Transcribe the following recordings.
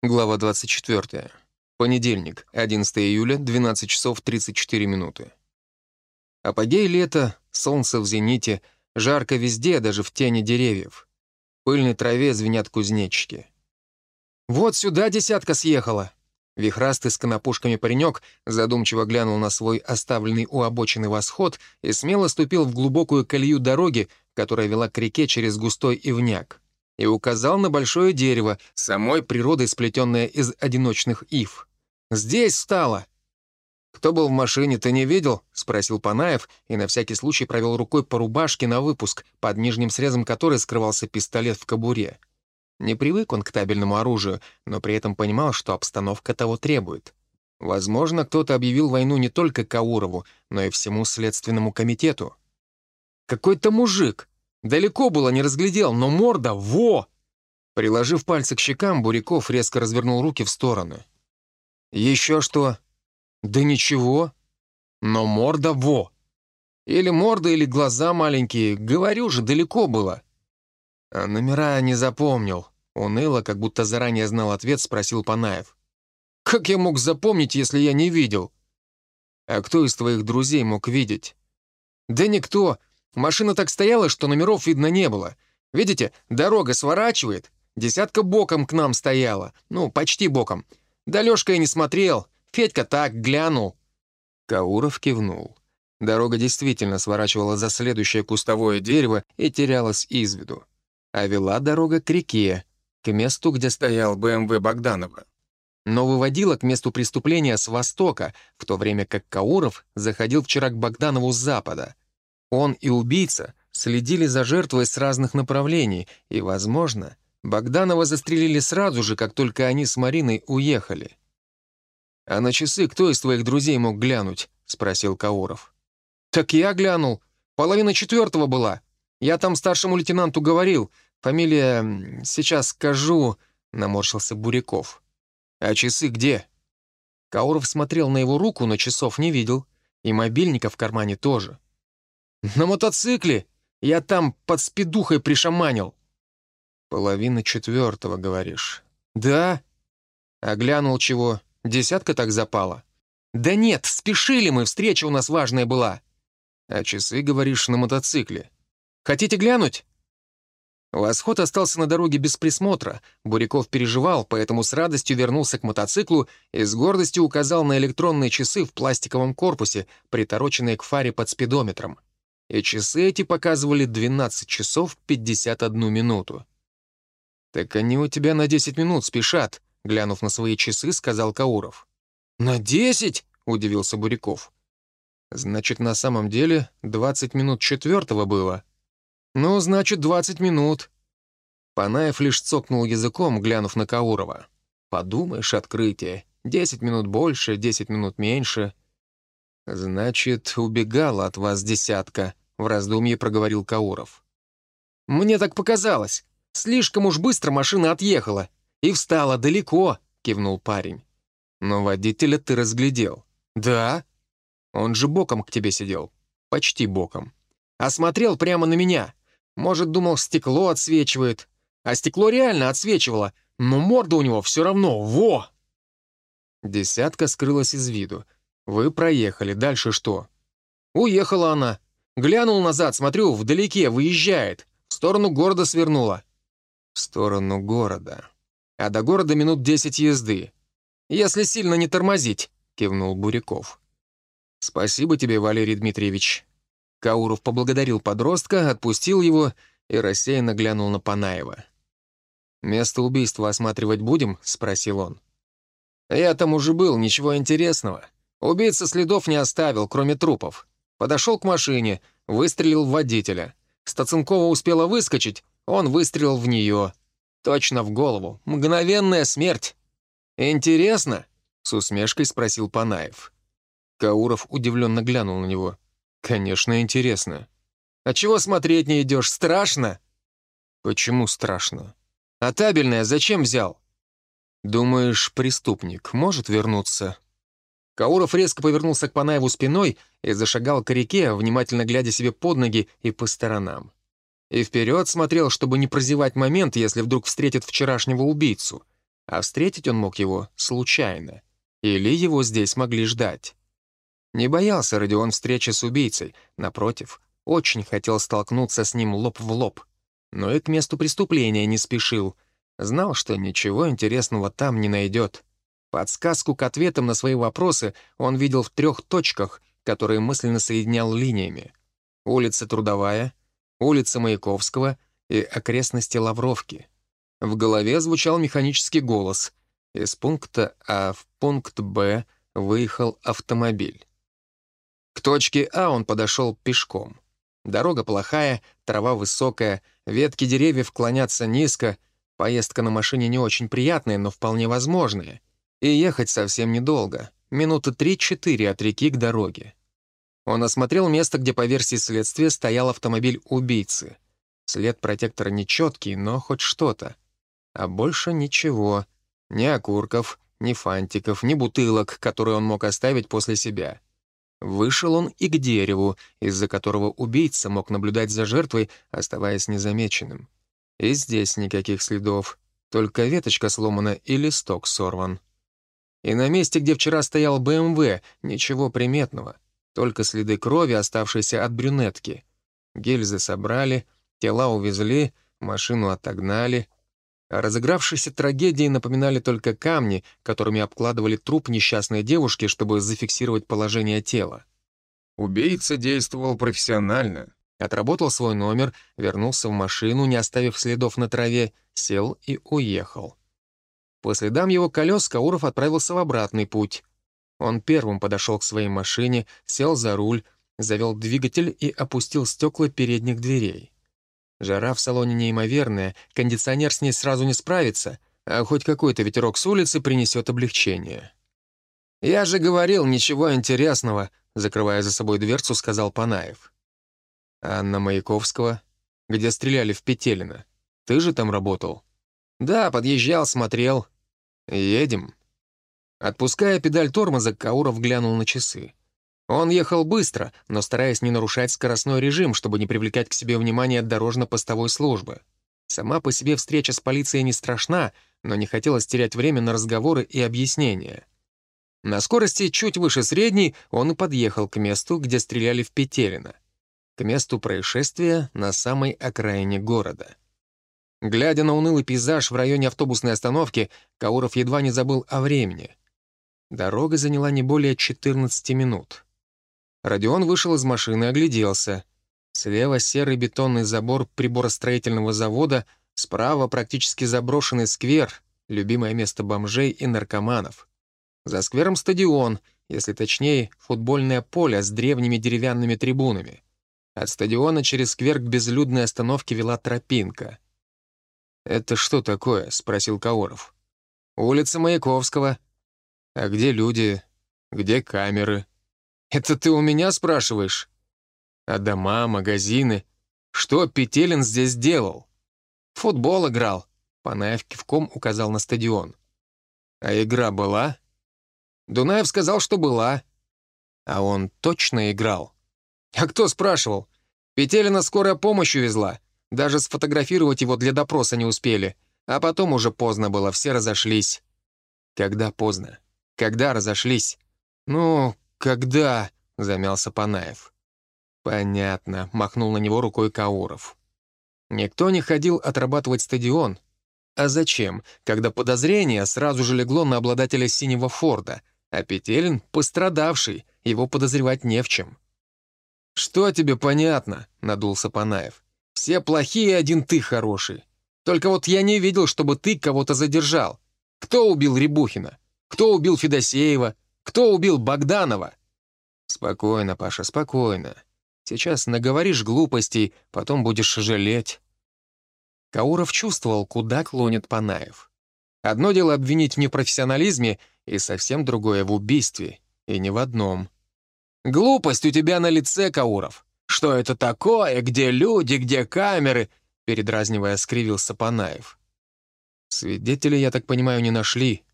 Глава 24. Понедельник, 11 июля, 12 часов 34 минуты. Апогей лета, солнце в зените, жарко везде, даже в тени деревьев. В пыльной траве звенят кузнечики. «Вот сюда десятка съехала!» Вихрастый с конопушками паренек задумчиво глянул на свой оставленный у обочины восход и смело ступил в глубокую колею дороги, которая вела к реке через густой ивняк и указал на большое дерево, самой природой сплетенное из одиночных ив. «Здесь стало!» «Кто был в машине, ты не видел?» — спросил Панаев и на всякий случай провел рукой по рубашке на выпуск, под нижним срезом которой скрывался пистолет в кобуре. Не привык он к табельному оружию, но при этом понимал, что обстановка того требует. Возможно, кто-то объявил войну не только Каурову, но и всему следственному комитету. «Какой-то мужик!» Далеко было, не разглядел, но морда — во! Приложив пальцы к щекам, Буряков резко развернул руки в стороны. «Еще что?» «Да ничего. Но морда — во! Или морда, или глаза маленькие. Говорю же, далеко было». А номера не запомнил. Уныло, как будто заранее знал ответ, спросил Панаев. «Как я мог запомнить, если я не видел?» «А кто из твоих друзей мог видеть?» «Да никто. Машина так стояла, что номеров видно не было. Видите, дорога сворачивает. Десятка боком к нам стояла. Ну, почти боком. Да Лёшка и не смотрел. Федька так глянул». Кауров кивнул. Дорога действительно сворачивала за следующее кустовое дерево и терялась из виду. А вела дорога к реке, к месту, где стоял БМВ Богданова. Но выводила к месту преступления с востока, в то время как Кауров заходил вчера к Богданову с запада — он и убийца следили за жертвой с разных направлений, и, возможно, Богданова застрелили сразу же, как только они с Мариной уехали. «А на часы кто из твоих друзей мог глянуть?» — спросил Кауров. «Так я глянул. Половина четвертого была. Я там старшему лейтенанту говорил. Фамилия... сейчас скажу...» — наморщился Буряков. «А часы где?» Кауров смотрел на его руку, но часов не видел. И мобильника в кармане тоже. «На мотоцикле! Я там под спидухой пришаманил!» «Половина четвертого, говоришь?» «Да». «А глянул чего? Десятка так запала?» «Да нет, спешили мы, встреча у нас важная была». «А часы, говоришь, на мотоцикле?» «Хотите глянуть?» Восход остался на дороге без присмотра. Буряков переживал, поэтому с радостью вернулся к мотоциклу и с гордостью указал на электронные часы в пластиковом корпусе, притороченные к фаре под спидометром и часы эти показывали 12 часов 51 минуту. «Так они у тебя на 10 минут спешат», — глянув на свои часы, сказал Кауров. «На 10?» — удивился Буряков. «Значит, на самом деле 20 минут четвертого было». «Ну, значит, 20 минут». Панаев лишь цокнул языком, глянув на Каурова. «Подумаешь, открытие. 10 минут больше, 10 минут меньше». «Значит, убегала от вас десятка», — в раздумье проговорил Кауров. «Мне так показалось. Слишком уж быстро машина отъехала. И встала далеко», — кивнул парень. «Но водителя ты разглядел». «Да?» «Он же боком к тебе сидел. Почти боком. А смотрел прямо на меня. Может, думал, стекло отсвечивает. А стекло реально отсвечивало, но морда у него все равно. Во!» Десятка скрылась из виду. «Вы проехали. Дальше что?» «Уехала она. Глянул назад, смотрю, вдалеке, выезжает. В сторону города свернула. В сторону города. А до города минут десять езды. Если сильно не тормозить, кивнул Буряков. Спасибо тебе, Валерий Дмитриевич. Кауров поблагодарил подростка, отпустил его и рассеянно глянул на Панаева. «Место убийства осматривать будем?» — спросил он. «Я там уже был, ничего интересного. Убийца следов не оставил, кроме трупов. Подошел к машине, выстрелил в водителя. Стаценкова успела выскочить, он выстрелил в нее. Точно в голову. Мгновенная смерть. «Интересно?» — с усмешкой спросил Панаев. Кауров удивленно глянул на него. «Конечно, интересно. А чего смотреть не идешь? Страшно?» «Почему страшно? А табельное зачем взял?» «Думаешь, преступник может вернуться?» Кауров резко повернулся к Панаеву спиной и зашагал к реке, внимательно глядя себе под ноги и по сторонам. И вперед смотрел, чтобы не прозевать момент, если вдруг встретит вчерашнего убийцу. а встретить он мог его случайно. Или его здесь могли ждать. Не боялся Родион встречи с убийцей, напротив, очень хотел столкнуться с ним лоб в лоб. Но и к месту преступления не спешил. Знал, что ничего интересного там не найдет. Подсказку к ответам на свои вопросы он видел в трех точках, которые мысленно соединял линиями. Улица Трудовая, улица Маяковского и окрестности Лавровки. В голове звучал механический голос. Из пункта А в пункт Б выехал автомобиль. К точке А он подошел пешком. Дорога плохая, трава высокая, ветки деревьев клонятся низко, поездка на машине не очень приятная, но вполне возможная. И ехать совсем недолго, минуты три-четыре от реки к дороге. Он осмотрел место, где, по версии следствия, стоял автомобиль убийцы. След протектора нечеткий, но хоть что-то. А больше ничего. Ни окурков, ни фантиков, ни бутылок, которые он мог оставить после себя. Вышел он и к дереву, из-за которого убийца мог наблюдать за жертвой, оставаясь незамеченным. И здесь никаких следов, только веточка сломана и листок сорван. И на месте, где вчера стоял БМВ, ничего приметного — только следы крови, оставшиеся от брюнетки. Гильзы собрали, тела увезли, машину отогнали. О разыгравшейся трагедии напоминали только камни, которыми обкладывали труп несчастной девушки, чтобы зафиксировать положение тела. Убийца действовал профессионально. Отработал свой номер, вернулся в машину, не оставив следов на траве, сел и уехал. По следам его колес Кауров отправился в обратный путь. Он первым подошел к своей машине, сел за руль, завел двигатель и опустил стекла передних дверей. Жара в салоне неимоверная, кондиционер с ней сразу не справится, а хоть какой-то ветерок с улицы принесет облегчение. «Я же говорил, ничего интересного», — закрывая за собой дверцу, сказал Панаев. «Анна Маяковского? Где стреляли в Петелино? Ты же там работал?» «Да, подъезжал, смотрел. Едем». Отпуская педаль тормоза, Кауров глянул на часы. Он ехал быстро, но стараясь не нарушать скоростной режим, чтобы не привлекать к себе внимание дорожно-постовой службы. Сама по себе встреча с полицией не страшна, но не хотелось терять время на разговоры и объяснения. На скорости чуть выше средней он и подъехал к месту, где стреляли в Петерино. К месту происшествия на самой окраине города. Глядя на унылый пейзаж в районе автобусной остановки, Кауров едва не забыл о времени. Дорога заняла не более 14 минут. Родион вышел из машины и огляделся. Слева серый бетонный забор приборостроительного завода, справа практически заброшенный сквер, любимое место бомжей и наркоманов. За сквером стадион, если точнее, футбольное поле с древними деревянными трибунами. От стадиона через сквер к безлюдной остановке вела тропинка. «Это что такое?» — спросил Кауров. «Улица Маяковского», а где люди? Где камеры? Это ты у меня спрашиваешь? А дома, магазины? Что Петелин здесь делал? Футбол играл. Панаев кивком указал на стадион. А игра была? Дунаев сказал, что была. А он точно играл? А кто спрашивал? Петелина скорая помощь увезла. Даже сфотографировать его для допроса не успели. А потом уже поздно было, все разошлись. Когда поздно? Когда разошлись? Ну, когда? Замялся Панаев. Понятно, махнул на него рукой Кауров. Никто не ходил отрабатывать стадион. А зачем, когда подозрение сразу же легло на обладателя синего Форда, а Петелин — пострадавший, его подозревать не в чем. «Что тебе понятно?» — надулся Панаев. «Все плохие, один ты хороший. Только вот я не видел, чтобы ты кого-то задержал. Кто убил Рябухина? Кто убил Федосеева? Кто убил Богданова? Спокойно, Паша, спокойно. Сейчас наговоришь глупостей, потом будешь жалеть. Кауров чувствовал, куда клонит Панаев. Одно дело обвинить в непрофессионализме, и совсем другое в убийстве, и не в одном. «Глупость у тебя на лице, Кауров. Что это такое? Где люди? Где камеры?» Передразнивая, скривился Панаев. «Свидетелей, я так понимаю, не нашли»,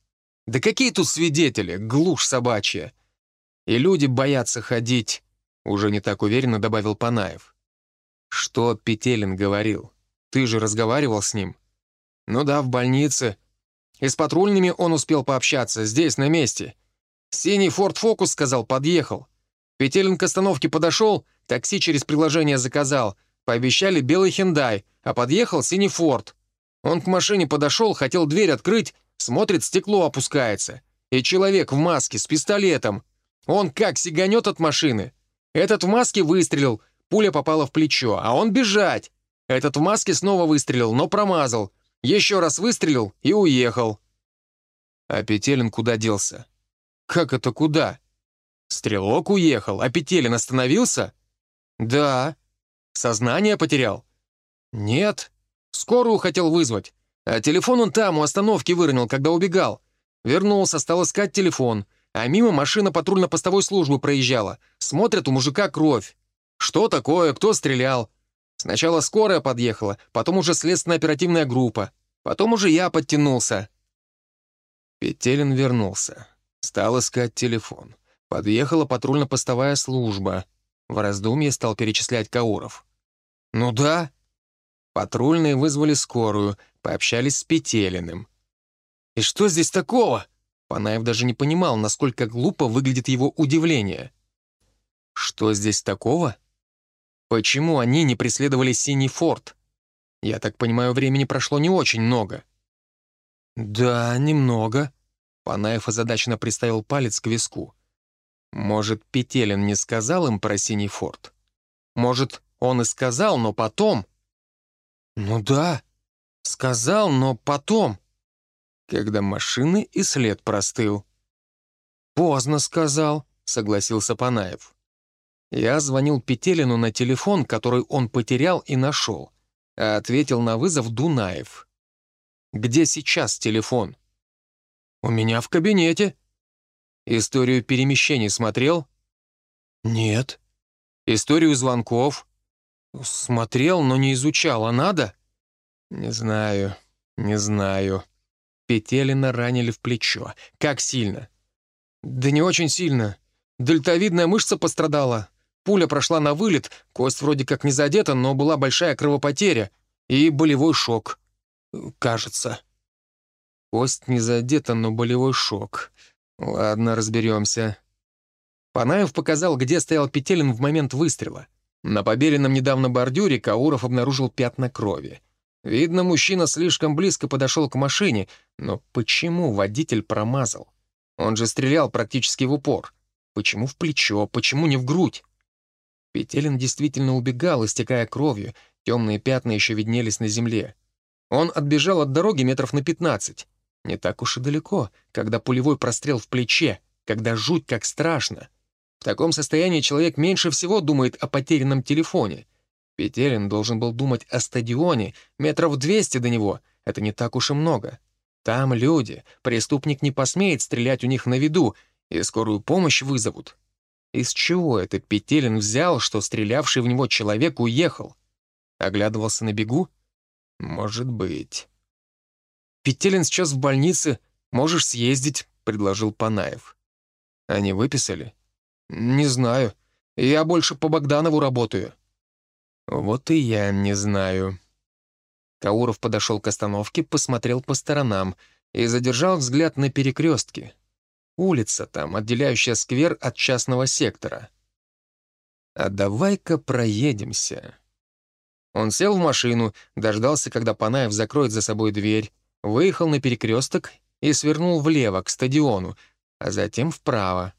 да какие тут свидетели, глушь собачья. И люди боятся ходить, уже не так уверенно добавил Панаев. Что Петелин говорил? Ты же разговаривал с ним? Ну да, в больнице. И с патрульными он успел пообщаться, здесь, на месте. Синий Ford Focus, сказал, подъехал. Петелин к остановке подошел, такси через приложение заказал. Пообещали белый Хендай, а подъехал синий Форд. Он к машине подошел, хотел дверь открыть, смотрит, стекло опускается. И человек в маске с пистолетом. Он как сиганет от машины. Этот в маске выстрелил, пуля попала в плечо, а он бежать. Этот в маске снова выстрелил, но промазал. Еще раз выстрелил и уехал. А Петелин куда делся? Как это куда? Стрелок уехал, а Петелин остановился? Да. Сознание потерял? Нет. Скорую хотел вызвать. А телефон он там, у остановки выронил, когда убегал. Вернулся, стал искать телефон. А мимо машина патрульно-постовой службы проезжала. Смотрят, у мужика кровь. Что такое, кто стрелял? Сначала скорая подъехала, потом уже следственно-оперативная группа. Потом уже я подтянулся. Петелин вернулся. Стал искать телефон. Подъехала патрульно-постовая служба. В раздумье стал перечислять Кауров. «Ну да». Патрульные вызвали скорую, пообщались с Петелиным. «И что здесь такого?» Панаев даже не понимал, насколько глупо выглядит его удивление. «Что здесь такого?» Почему они не преследовали синий форт? Я так понимаю, времени прошло не очень много. Да, немного. Панаев озадаченно приставил палец к виску. Может, Петелин не сказал им про синий форт? Может, он и сказал, но потом... Ну да, сказал, но потом... Когда машины и след простыл. «Поздно сказал», — согласился Панаев. Я звонил Петелину на телефон, который он потерял и нашел, а ответил на вызов Дунаев. «Где сейчас телефон?» «У меня в кабинете». «Историю перемещений смотрел?» «Нет». «Историю звонков?» «Смотрел, но не изучал, а надо?» «Не знаю, не знаю». Петелина ранили в плечо. «Как сильно?» «Да не очень сильно. Дельтовидная мышца пострадала. Пуля прошла на вылет, кость вроде как не задета, но была большая кровопотеря и болевой шок. Кажется. Кость не задета, но болевой шок. Ладно, разберемся. Панаев показал, где стоял Петелин в момент выстрела. На побеленном недавно бордюре Кауров обнаружил пятна крови. Видно, мужчина слишком близко подошел к машине, но почему водитель промазал? Он же стрелял практически в упор. Почему в плечо, почему не в грудь? Петелин действительно убегал, истекая кровью, темные пятна еще виднелись на земле. Он отбежал от дороги метров на пятнадцать. Не так уж и далеко, когда пулевой прострел в плече, когда жуть как страшно. В таком состоянии человек меньше всего думает о потерянном телефоне. Петелин должен был думать о стадионе, метров двести до него. Это не так уж и много. Там люди, преступник не посмеет стрелять у них на виду, и скорую помощь вызовут. Из чего этот Петелин взял, что стрелявший в него человек уехал? Оглядывался на бегу? Может быть. «Петелин сейчас в больнице, можешь съездить», — предложил Панаев. «Они выписали?» «Не знаю. Я больше по Богданову работаю». «Вот и я не знаю». Кауров подошел к остановке, посмотрел по сторонам и задержал взгляд на перекрестке. Улица там, отделяющая сквер от частного сектора. А давай-ка проедемся. Он сел в машину, дождался, когда Панаев закроет за собой дверь, выехал на перекресток и свернул влево, к стадиону, а затем вправо.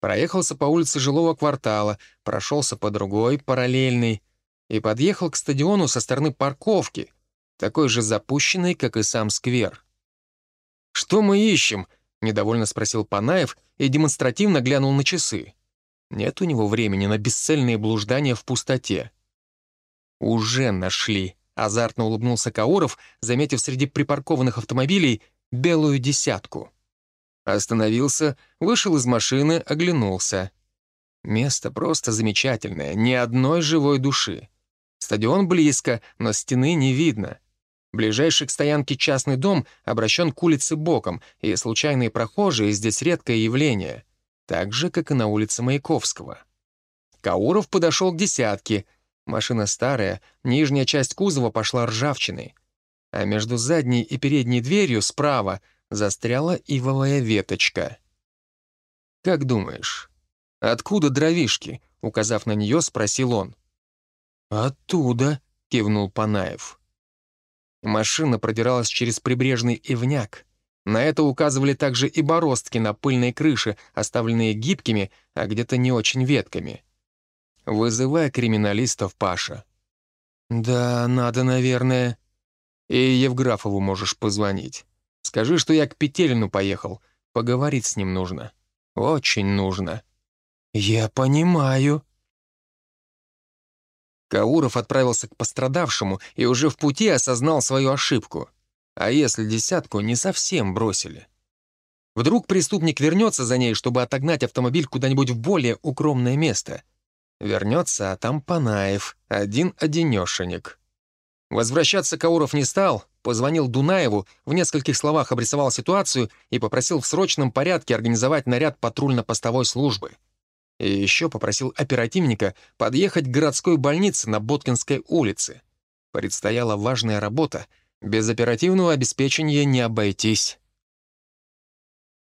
Проехался по улице жилого квартала, прошелся по другой, параллельной, и подъехал к стадиону со стороны парковки, такой же запущенной, как и сам сквер. «Что мы ищем?» — недовольно спросил Панаев и демонстративно глянул на часы. Нет у него времени на бесцельные блуждания в пустоте. «Уже нашли», — азартно улыбнулся Кауров, заметив среди припаркованных автомобилей белую десятку. Остановился, вышел из машины, оглянулся. Место просто замечательное, ни одной живой души. Стадион близко, но стены не видно. Ближайший к стоянке частный дом обращен к улице боком, и случайные прохожие здесь редкое явление, так же, как и на улице Маяковского. Кауров подошел к десятке. Машина старая, нижняя часть кузова пошла ржавчиной. а между задней и передней дверью справа застряла ивовая веточка. «Как думаешь, откуда дровишки?» — указав на нее, спросил он. «Оттуда», — кивнул Панаев. Машина продиралась через прибрежный ивняк. На это указывали также и бороздки на пыльной крыше, оставленные гибкими, а где-то не очень ветками. «Вызывай криминалистов, Паша». «Да, надо, наверное». «И Евграфову можешь позвонить. Скажи, что я к Петелину поехал. Поговорить с ним нужно. Очень нужно». «Я понимаю». Кауров отправился к пострадавшему и уже в пути осознал свою ошибку. А если десятку не совсем бросили? Вдруг преступник вернется за ней, чтобы отогнать автомобиль куда-нибудь в более укромное место. Вернется, а там Панаев, один-одинешенек. Возвращаться Кауров не стал, позвонил Дунаеву, в нескольких словах обрисовал ситуацию и попросил в срочном порядке организовать наряд патрульно-постовой службы. И еще попросил оперативника подъехать к городской больнице на Боткинской улице. Предстояла важная работа, без оперативного обеспечения не обойтись.